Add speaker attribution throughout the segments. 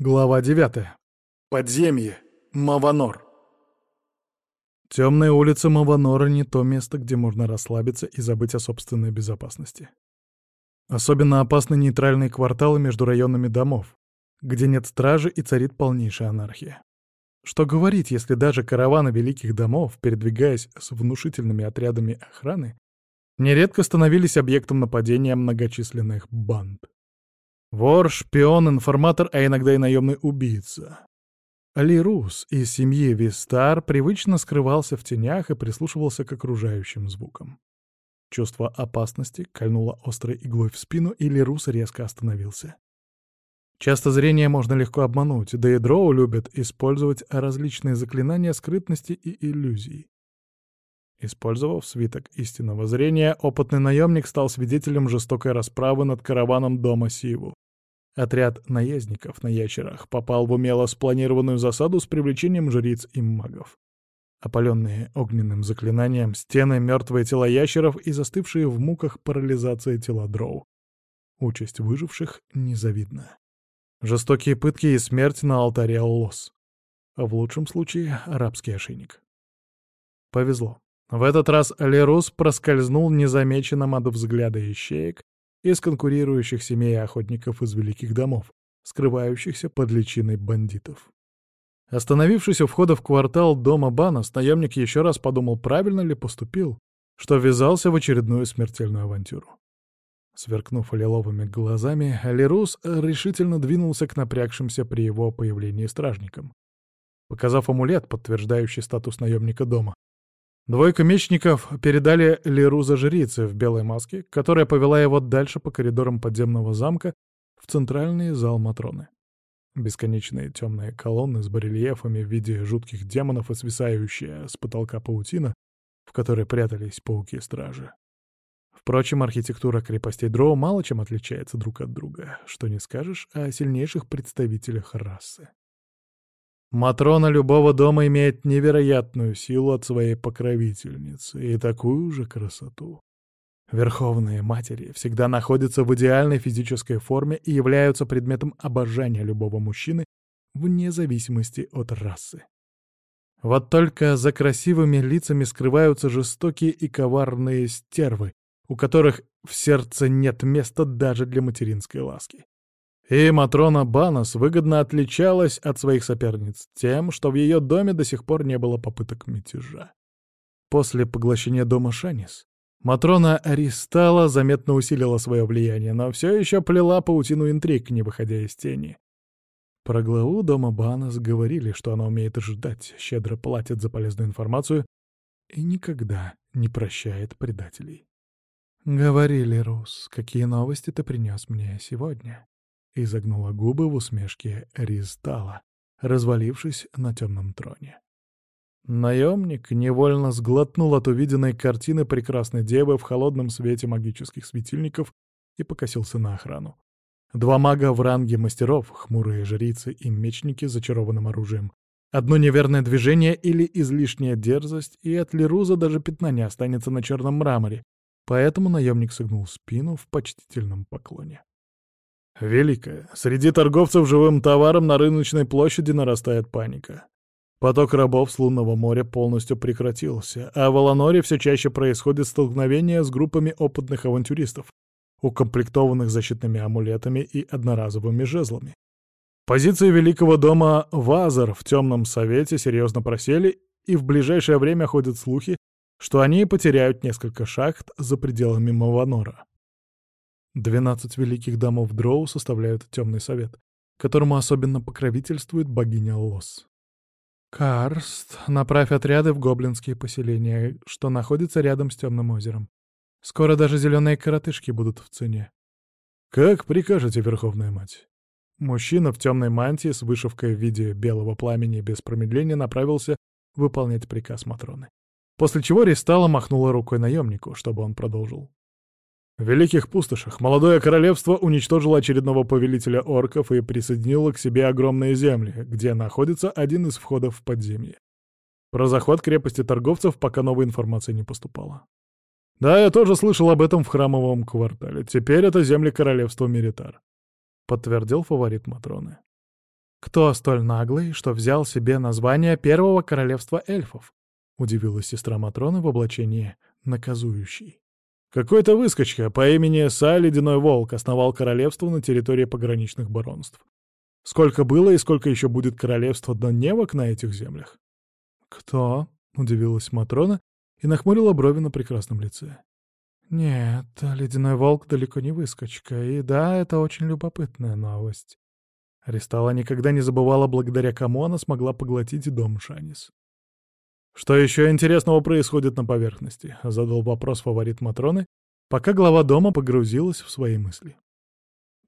Speaker 1: Глава 9. Подземье. Маванор. Темная улица Маванора — не то место, где можно расслабиться и забыть о собственной безопасности. Особенно опасны нейтральные кварталы между районами домов, где нет стражи и царит полнейшая анархия. Что говорить, если даже караваны великих домов, передвигаясь с внушительными отрядами охраны, нередко становились объектом нападения многочисленных банд. Вор, шпион, информатор, а иногда и наемный убийца. Али Рус из семьи Вистар привычно скрывался в тенях и прислушивался к окружающим звукам. Чувство опасности кольнуло острой иглой в спину, и Лирус резко остановился. Часто зрение можно легко обмануть, да и дроу любят использовать различные заклинания скрытности и иллюзий. Использовав свиток истинного зрения, опытный наемник стал свидетелем жестокой расправы над караваном дома Сиву. Отряд наездников на ящерах попал в умело спланированную засаду с привлечением жриц и магов. Опаленные огненным заклинанием, стены, мертвые тела ящеров и застывшие в муках парализации тела дроу. Участь выживших незавидна. Жестокие пытки и смерть на алтаре Аллос. В лучшем случае — арабский ошейник. Повезло. В этот раз Лерус проскользнул незамеченным от взгляда ищеек из конкурирующих семей охотников из великих домов, скрывающихся под личиной бандитов. Остановившись у входа в квартал дома Банос, наемник еще раз подумал, правильно ли поступил, что ввязался в очередную смертельную авантюру. Сверкнув лиловыми глазами, Лерус решительно двинулся к напрягшимся при его появлении стражникам. Показав амулет, подтверждающий статус наемника дома, Двойка мечников передали Леру за жрицы в белой маске, которая повела его дальше по коридорам подземного замка в центральный зал Матроны. Бесконечные темные колонны с барельефами в виде жутких демонов и свисающая с потолка паутина, в которой прятались пауки-стражи. Впрочем, архитектура крепостей Дроу мало чем отличается друг от друга, что не скажешь о сильнейших представителях расы. Матрона любого дома имеет невероятную силу от своей покровительницы и такую же красоту. Верховные матери всегда находятся в идеальной физической форме и являются предметом обожания любого мужчины вне зависимости от расы. Вот только за красивыми лицами скрываются жестокие и коварные стервы, у которых в сердце нет места даже для материнской ласки. И Матрона Банос выгодно отличалась от своих соперниц тем, что в ее доме до сих пор не было попыток мятежа. После поглощения дома Шанис Матрона Аристала заметно усилила свое влияние, но все еще плела паутину интриг, не выходя из тени. Про главу дома Банос говорили, что она умеет ждать, щедро платит за полезную информацию и никогда не прощает предателей. «Говорили, Рус, какие новости ты принес мне сегодня?» И загнула губы в усмешке Ристала, развалившись на темном троне. Наемник невольно сглотнул от увиденной картины прекрасной девы в холодном свете магических светильников и покосился на охрану. Два мага в ранге мастеров, хмурые жрицы и мечники с зачарованным оружием. Одно неверное движение или излишняя дерзость, и от Леруза даже пятна не останется на черном мраморе, поэтому наемник согнул спину в почтительном поклоне. Великая. Среди торговцев живым товаром на рыночной площади нарастает паника. Поток рабов с лунного моря полностью прекратился, а в Аланоре все чаще происходит столкновение с группами опытных авантюристов, укомплектованных защитными амулетами и одноразовыми жезлами. Позиции Великого дома Вазар в Темном Совете серьезно просели, и в ближайшее время ходят слухи, что они потеряют несколько шахт за пределами Маванора. Двенадцать великих домов Дроу составляют Темный Совет, которому особенно покровительствует богиня Лос. «Карст, направь отряды в гоблинские поселения, что находятся рядом с Темным озером. Скоро даже зеленые коротышки будут в цене». «Как прикажете, Верховная Мать?» Мужчина в темной мантии с вышивкой в виде белого пламени без промедления направился выполнять приказ Матроны. После чего Ристала махнула рукой наемнику, чтобы он продолжил. В Великих Пустошах молодое королевство уничтожило очередного повелителя орков и присоединило к себе огромные земли, где находится один из входов в подземье. Про захват крепости торговцев пока новой информации не поступало. Да, я тоже слышал об этом в храмовом квартале. Теперь это земли королевства Меритар. Подтвердил фаворит Матроны. «Кто столь наглый, что взял себе название первого королевства эльфов?» — удивилась сестра Матроны в облачении наказующей.
Speaker 2: «Какой-то выскочка по имени Са Ледяной Волк основал королевство на территории пограничных баронств. Сколько было и сколько еще будет королевства Доневок на этих землях?»
Speaker 1: «Кто?» — удивилась Матрона и нахмурила брови на прекрасном лице. «Нет, ледяной волк далеко не выскочка, и да, это очень любопытная новость». Аристала никогда не забывала, благодаря кому она смогла поглотить дом Шанис.
Speaker 2: «Что еще интересного происходит на поверхности?» — задал вопрос фаворит Матроны, пока глава дома погрузилась в свои мысли.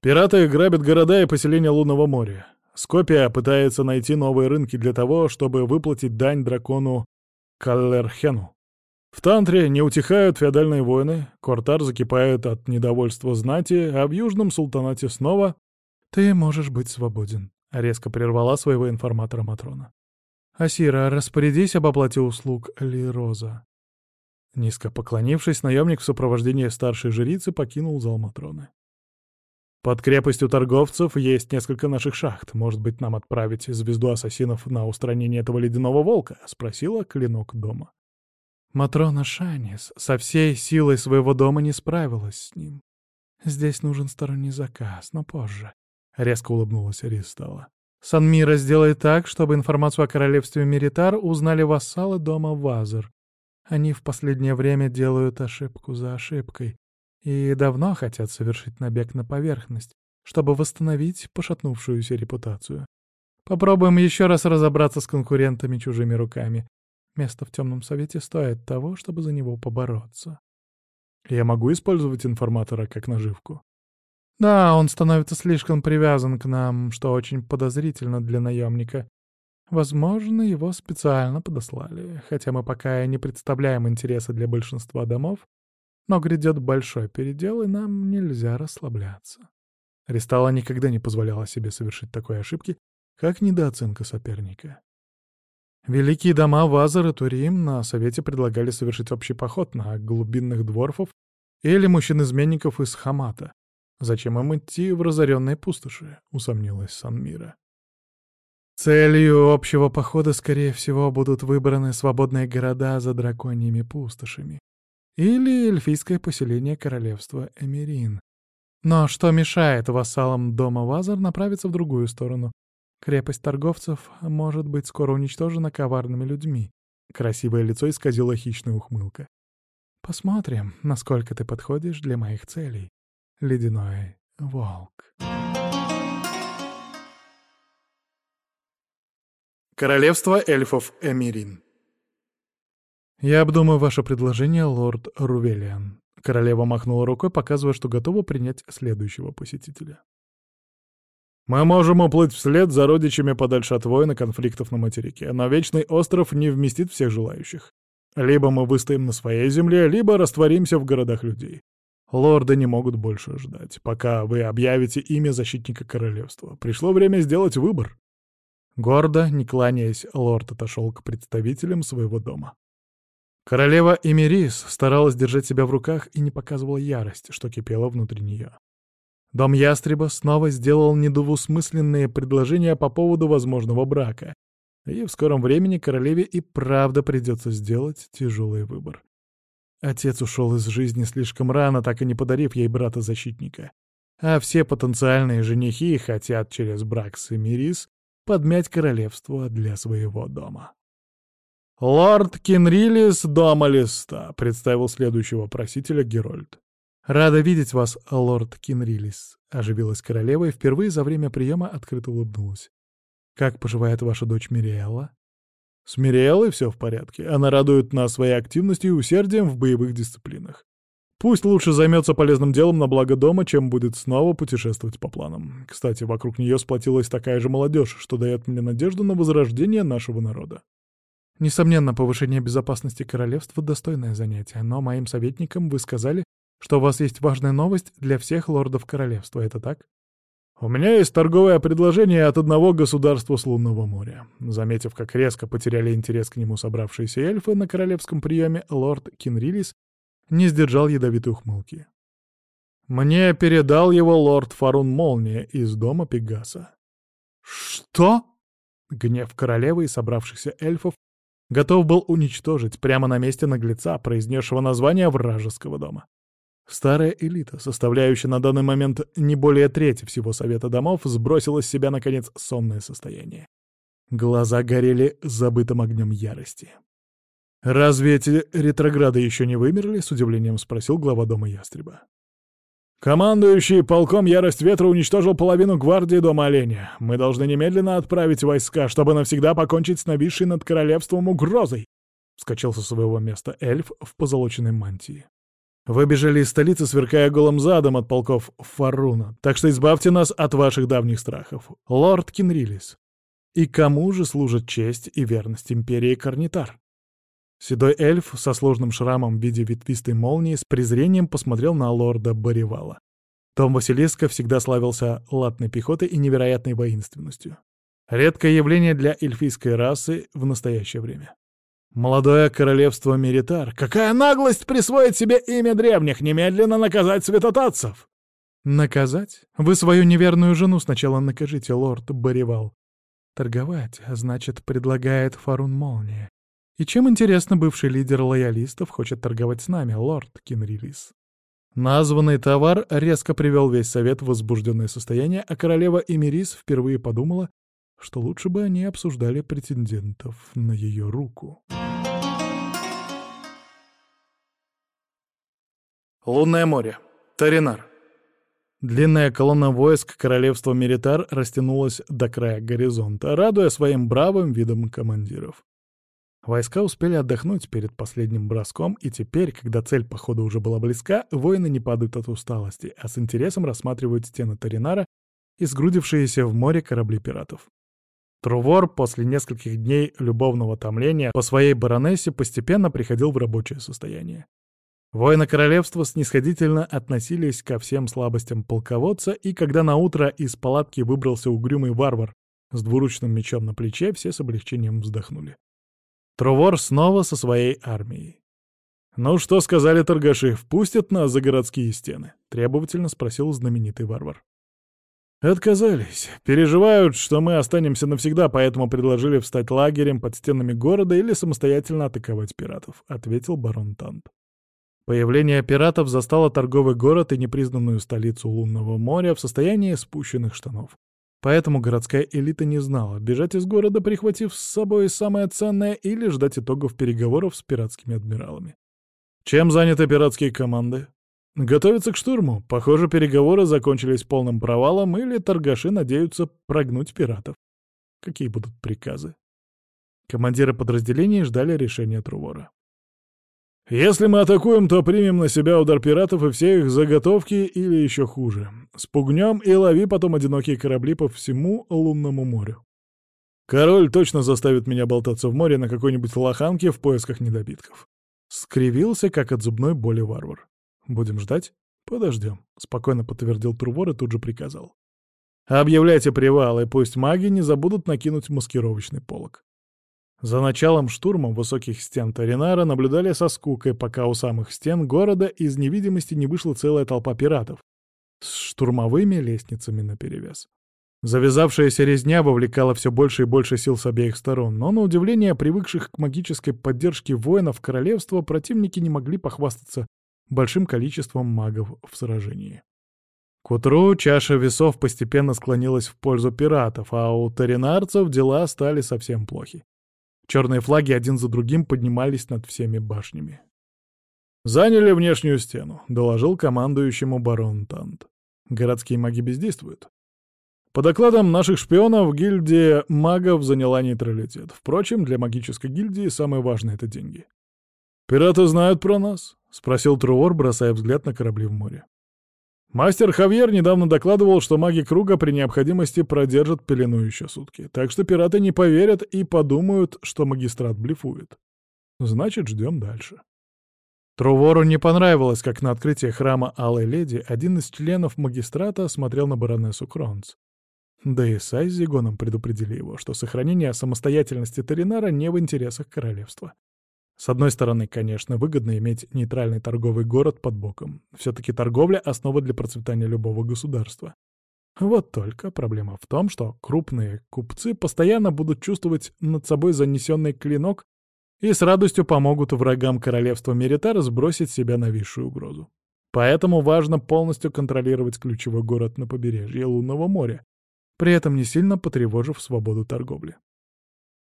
Speaker 2: «Пираты грабят города и поселения Лунного моря. Скопия пытается найти новые рынки для того, чтобы выплатить дань дракону Каллерхену. В Тантре не утихают феодальные войны, Кортар закипает от недовольства знати, а в Южном Султанате снова...
Speaker 1: «Ты можешь быть свободен», — резко прервала своего информатора Матрона. «Асира, распорядись об оплате услуг Лироза». Низко поклонившись, наемник в сопровождении старшей жрицы покинул зал Матроны.
Speaker 2: «Под крепостью торговцев есть несколько наших шахт. Может быть, нам отправить звезду ассасинов на устранение этого ледяного волка?» — спросила клинок дома.
Speaker 1: Матрона Шанис со всей силой своего дома не справилась с ним. Здесь нужен сторонний заказ, но позже. Резко улыбнулась Аристала. Санмира сделает так, чтобы информацию о королевстве Меритар узнали вассалы дома Вазер. Они в последнее время делают ошибку за ошибкой и давно хотят совершить набег на поверхность, чтобы восстановить пошатнувшуюся репутацию. Попробуем еще раз разобраться с конкурентами чужими руками. Место в темном совете стоит того, чтобы за него побороться.
Speaker 2: Я могу использовать информатора как наживку?
Speaker 1: Да, он становится слишком привязан к нам, что очень подозрительно для наемника. Возможно, его специально подослали, хотя мы пока и не представляем интереса для большинства домов, но грядет большой передел, и нам нельзя расслабляться.
Speaker 2: Ристала никогда не позволяла себе совершить такой ошибки, как недооценка соперника.
Speaker 1: Великие дома Вазар и Турим на совете предлагали совершить общий поход на глубинных дворфов или мужчин-изменников из Хамата. Зачем им идти в разоренные пустоши, усомнилась Санмира. Целью общего похода, скорее всего, будут выбраны свободные города за драконьими пустошами или эльфийское поселение королевства Эмирин. Но что мешает вассалам дома Вазар направиться в другую сторону, Крепость торговцев может быть скоро уничтожена коварными людьми. Красивое лицо исказило хищная ухмылка. Посмотрим, насколько ты подходишь для моих целей. Ледяной волк.
Speaker 2: Королевство эльфов Эмирин.
Speaker 1: «Я обдумаю ваше предложение, лорд Рувелиан». Королева махнула рукой, показывая, что готова принять следующего посетителя.
Speaker 2: Мы можем уплыть вслед за родичами подальше от войн и конфликтов на материке, но Вечный остров не вместит всех желающих. Либо мы выстоим на своей земле, либо растворимся в городах людей. Лорды не могут больше ждать, пока вы объявите имя защитника королевства. Пришло время сделать выбор.
Speaker 1: Гордо, не кланяясь, лорд отошел к представителям своего дома. Королева Эмирис старалась держать себя в руках и не показывала ярость, что кипела внутри нее. Дом Ястреба снова сделал недвусмысленные предложения по поводу возможного брака, и в скором времени королеве и правда придется сделать тяжелый выбор. Отец ушел из жизни слишком рано, так и не подарив ей брата-защитника. А все потенциальные женихи хотят через брак с Эмирис подмять королевство для своего дома.
Speaker 2: «Лорд Кенрилис дома листа», — представил следующего просителя Герольд.
Speaker 1: «Рада видеть вас, лорд Кинрилис», — оживилась королева и впервые за время приема открыто улыбнулась. «Как поживает ваша дочь Мириэлла?»
Speaker 2: «С Мириэллой все в порядке. Она радует нас своей активностью и усердием в боевых дисциплинах. Пусть лучше займется полезным делом на благо дома, чем будет снова путешествовать по планам. Кстати, вокруг нее сплотилась такая же молодежь, что дает мне надежду на возрождение нашего народа.
Speaker 1: Несомненно, повышение безопасности королевства — достойное занятие, но моим советникам вы сказали, что у вас есть важная новость для всех лордов королевства, это так?
Speaker 2: «У меня есть торговое предложение от одного государства с лунного моря». Заметив, как резко потеряли интерес к нему собравшиеся эльфы на королевском приеме, лорд Кинрилис не сдержал ядовитой ухмылки. «Мне передал его лорд Фарун Молния из дома Пегаса.
Speaker 1: «Что?» Гнев королевы и собравшихся эльфов готов был уничтожить прямо на месте наглеца, произнесшего название вражеского дома. Старая элита, составляющая на данный момент не более трети всего Совета домов, сбросила с себя, наконец, сонное состояние. Глаза горели забытым огнем ярости. «Разве эти ретрограды еще не вымерли?» — с удивлением спросил глава дома Ястреба. «Командующий полком Ярость Ветра уничтожил половину гвардии Дома Оленя. Мы должны немедленно отправить войска, чтобы навсегда покончить с нависшей над королевством угрозой!» — вскочил со своего места эльф в позолоченной мантии. «Выбежали из столицы, сверкая голым задом от полков Фаруна, так что избавьте нас от ваших давних страхов. Лорд Кинрилис. И кому же служит честь и верность империи Карнитар?» Седой эльф со сложным шрамом в виде ветвистой молнии с презрением посмотрел на лорда Боривала. Том Василиска всегда славился латной пехотой и невероятной воинственностью. Редкое явление для эльфийской расы в настоящее время. Молодое королевство Меритар. Какая наглость присвоить себе имя древних, немедленно наказать святотатцев! Наказать? Вы свою неверную жену сначала накажите, лорд Боривал. Торговать, значит, предлагает Фарун Молния. И чем, интересно, бывший лидер лоялистов хочет торговать с нами, лорд Кинрилис? Названный товар резко привел весь совет в возбужденное состояние, а королева Эмирис впервые подумала, что лучше бы они обсуждали претендентов на ее руку. Лунное море. Таринар. Длинная колонна войск королевства Меритар растянулась до края горизонта, радуя своим бравым видом командиров. Войска успели отдохнуть перед последним броском, и теперь, когда цель похода уже была близка, воины не падают от усталости, а с интересом рассматривают стены Таринара и сгрудившиеся в море корабли пиратов. Трувор после нескольких дней любовного томления по своей баронессе постепенно приходил в рабочее состояние. Воины королевства снисходительно относились ко всем слабостям полководца, и когда наутро из палатки выбрался угрюмый варвар с двуручным мечом на плече, все с облегчением вздохнули. Трувор снова со своей армией. «Ну что сказали торгаши, впустят нас за городские стены?» — требовательно спросил знаменитый варвар. «Отказались. Переживают, что мы останемся навсегда, поэтому предложили встать лагерем под стенами города или самостоятельно атаковать пиратов», — ответил барон Тант. Появление пиратов застало торговый город и непризнанную столицу Лунного моря в состоянии спущенных штанов. Поэтому городская элита не знала, бежать из города, прихватив с собой самое ценное, или ждать итогов переговоров с пиратскими адмиралами. Чем заняты пиратские команды? Готовятся к штурму. Похоже, переговоры закончились полным провалом, или торгаши надеются прогнуть пиратов. Какие будут приказы? Командиры подразделений ждали решения Трувора. Если мы атакуем, то примем на себя удар пиратов и все их заготовки или еще хуже. Спугнем и лови потом одинокие корабли по всему лунному морю. Король точно заставит меня болтаться в море на какой-нибудь лоханке в поисках недобитков. Скривился, как от зубной боли варвар. Будем ждать? Подождем, — спокойно подтвердил Трувор и тут же приказал. Объявляйте привал, и пусть маги не забудут накинуть маскировочный полог. За началом штурма высоких стен Таринара наблюдали со скукой, пока у самых стен города из невидимости не вышла целая толпа пиратов с штурмовыми лестницами наперевес. Завязавшаяся резня вовлекала все больше и больше сил с обеих сторон, но, на удивление привыкших к магической поддержке воинов королевства, противники не могли похвастаться большим количеством магов в сражении. К утру чаша весов постепенно склонилась в пользу пиратов, а у таринарцев дела стали совсем плохи. Черные флаги один за другим поднимались над всеми башнями. «Заняли внешнюю стену», — доложил командующему барон Тант. «Городские маги бездействуют». По докладам наших шпионов, гильдия магов заняла нейтралитет. Впрочем, для магической гильдии самое важное — это деньги. «Пираты знают про нас?» — спросил Трувор, бросая взгляд на корабли в море. Мастер Хавьер недавно докладывал, что маги круга при необходимости продержат пелену еще сутки. Так что пираты не поверят и подумают, что магистрат блефует. Значит, ждем дальше. Трувору не понравилось, как на открытии храма Алой Леди один из членов магистрата смотрел на баронессу Кронц. Да и Сай с Зигоном предупредили его, что сохранение самостоятельности Таринара не в интересах королевства. С одной стороны, конечно, выгодно иметь нейтральный торговый город под боком. Все-таки торговля — основа для процветания любого государства. Вот только проблема в том, что крупные купцы постоянно будут чувствовать над собой занесенный клинок и с радостью помогут врагам королевства Меритар сбросить себя нависшую угрозу. Поэтому важно полностью контролировать ключевой город на побережье Лунного моря, при этом не сильно потревожив свободу торговли.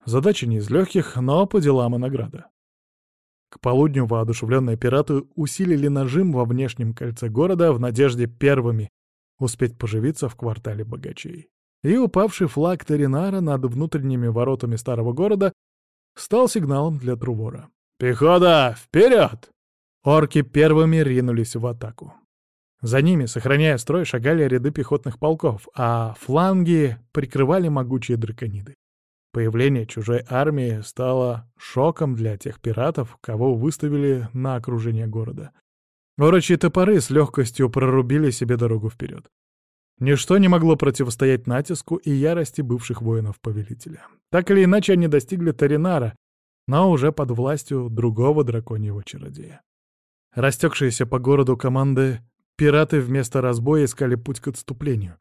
Speaker 1: Задача не из легких, но по делам и награда. К полудню воодушевленные пираты усилили нажим во внешнем кольце города в надежде первыми успеть поживиться в квартале богачей. И упавший флаг Теринара над внутренними воротами старого города стал сигналом для Трувора. «Пехота, вперед!» Орки первыми ринулись в атаку. За ними, сохраняя строй, шагали ряды пехотных полков, а фланги прикрывали могучие дракониды. Появление чужой армии стало шоком для тех пиратов, кого выставили на окружение города. Орочьи топоры с легкостью прорубили себе дорогу вперед. Ничто не могло противостоять натиску и ярости бывших воинов-повелителя. Так или иначе, они достигли Таринара, но уже под властью другого драконьего чародея. Растекшиеся по городу команды пираты вместо разбоя искали путь к отступлению.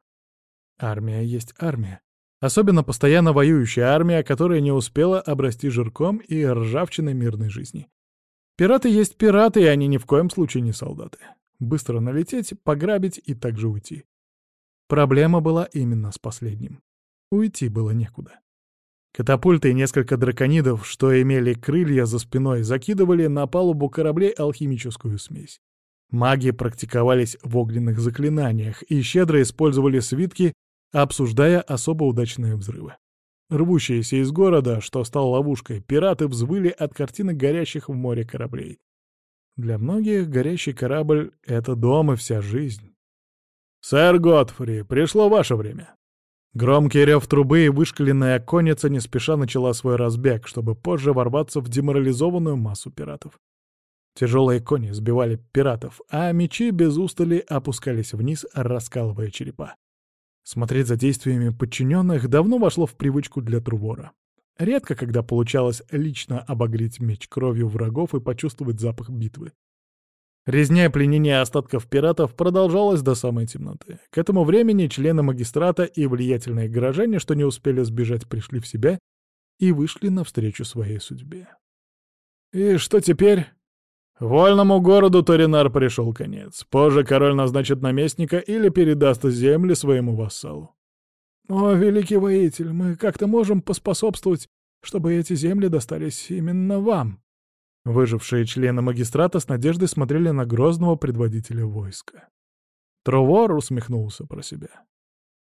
Speaker 1: Армия есть армия. Особенно постоянно воюющая армия, которая не успела обрасти жирком и ржавчиной мирной жизни. Пираты есть пираты, и они ни в коем случае не солдаты. Быстро налететь, пограбить и также уйти. Проблема была именно с последним. Уйти было некуда. Катапульты и несколько драконидов, что имели крылья за спиной, закидывали на палубу кораблей алхимическую смесь. Маги практиковались в огненных заклинаниях и щедро использовали свитки обсуждая особо удачные взрывы. Рвущиеся из города, что стал ловушкой, пираты взвыли от картины горящих в море кораблей. Для многих горящий корабль — это дом и вся жизнь. «Сэр Готфри, пришло ваше время!» Громкий рев трубы и вышкаленная конница не спеша начала свой разбег, чтобы позже ворваться в деморализованную массу пиратов. Тяжелые кони сбивали пиратов, а мечи без устали опускались вниз, раскалывая черепа. Смотреть за действиями подчиненных давно вошло в привычку для Трувора. Редко когда получалось лично обогреть меч кровью врагов и почувствовать запах битвы. Резня и пленение остатков пиратов продолжалась до самой темноты. К этому времени члены магистрата и влиятельные горожане, что не успели сбежать, пришли в себя и вышли навстречу своей судьбе. «И что теперь?» Вольному городу Торинар пришел конец. Позже король назначит наместника или передаст земли своему вассалу. О, великий воитель, мы как-то можем поспособствовать, чтобы эти земли достались именно вам. Выжившие члены магистрата с надеждой смотрели на грозного предводителя войска. Трувор усмехнулся про себя.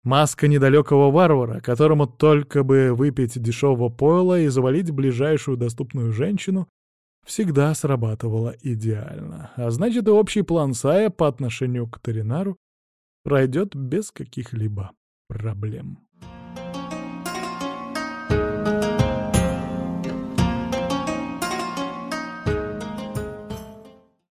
Speaker 1: Маска недалекого варвара, которому только бы выпить дешевого пойла и завалить ближайшую доступную женщину, всегда срабатывала идеально, а значит и общий план Сая по отношению к Таринару пройдет без каких-либо проблем.